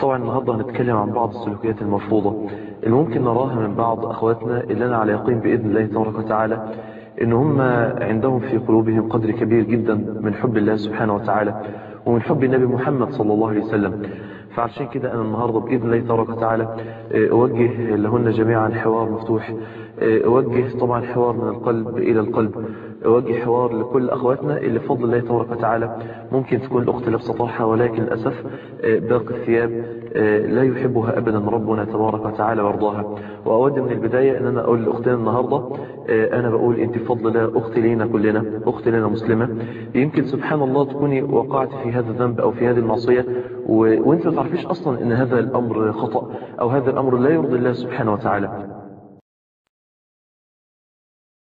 طبعا النهاردة هنتكلم عن بعض السلوكيات المرفوضة اللي ممكن نراها من بعض أخواتنا اللي أنا على يقين بإذن الله تبارك وتعالى إن هم عندهم في قلوبهم قدر كبير جدا من حب الله سبحانه وتعالى ومن حب النبي محمد صلى الله عليه وسلم. فعشان كده أنا النهاردة بإذن الله تبارك وتعالى أوجه لهن جميعا حوار مفتوح. أوجه طبعا حوار من القلب إلى القلب. أوجه حوار لكل أخواتنا اللي بفضل الله تبارك وتعالى ممكن تكون الأخت لابسة طرحة ولكن للأسف باقي الثياب لا يحبها أبدا. ربنا تبارك وتعالى وارضاها وأود من البداية أن أنا أقول لأختنا النهاردة أنا بقول أنت بفضل الله أختي لينا كلنا أختي لنا مسلمة. يمكن سبحان الله تكوني وقعت في هذا الذنب أو في هذه المعصية و... تعرفيش أصلا أن هذا الأمر خطأ أو هذا الأمر لا يرضي الله سبحانه وتعالى.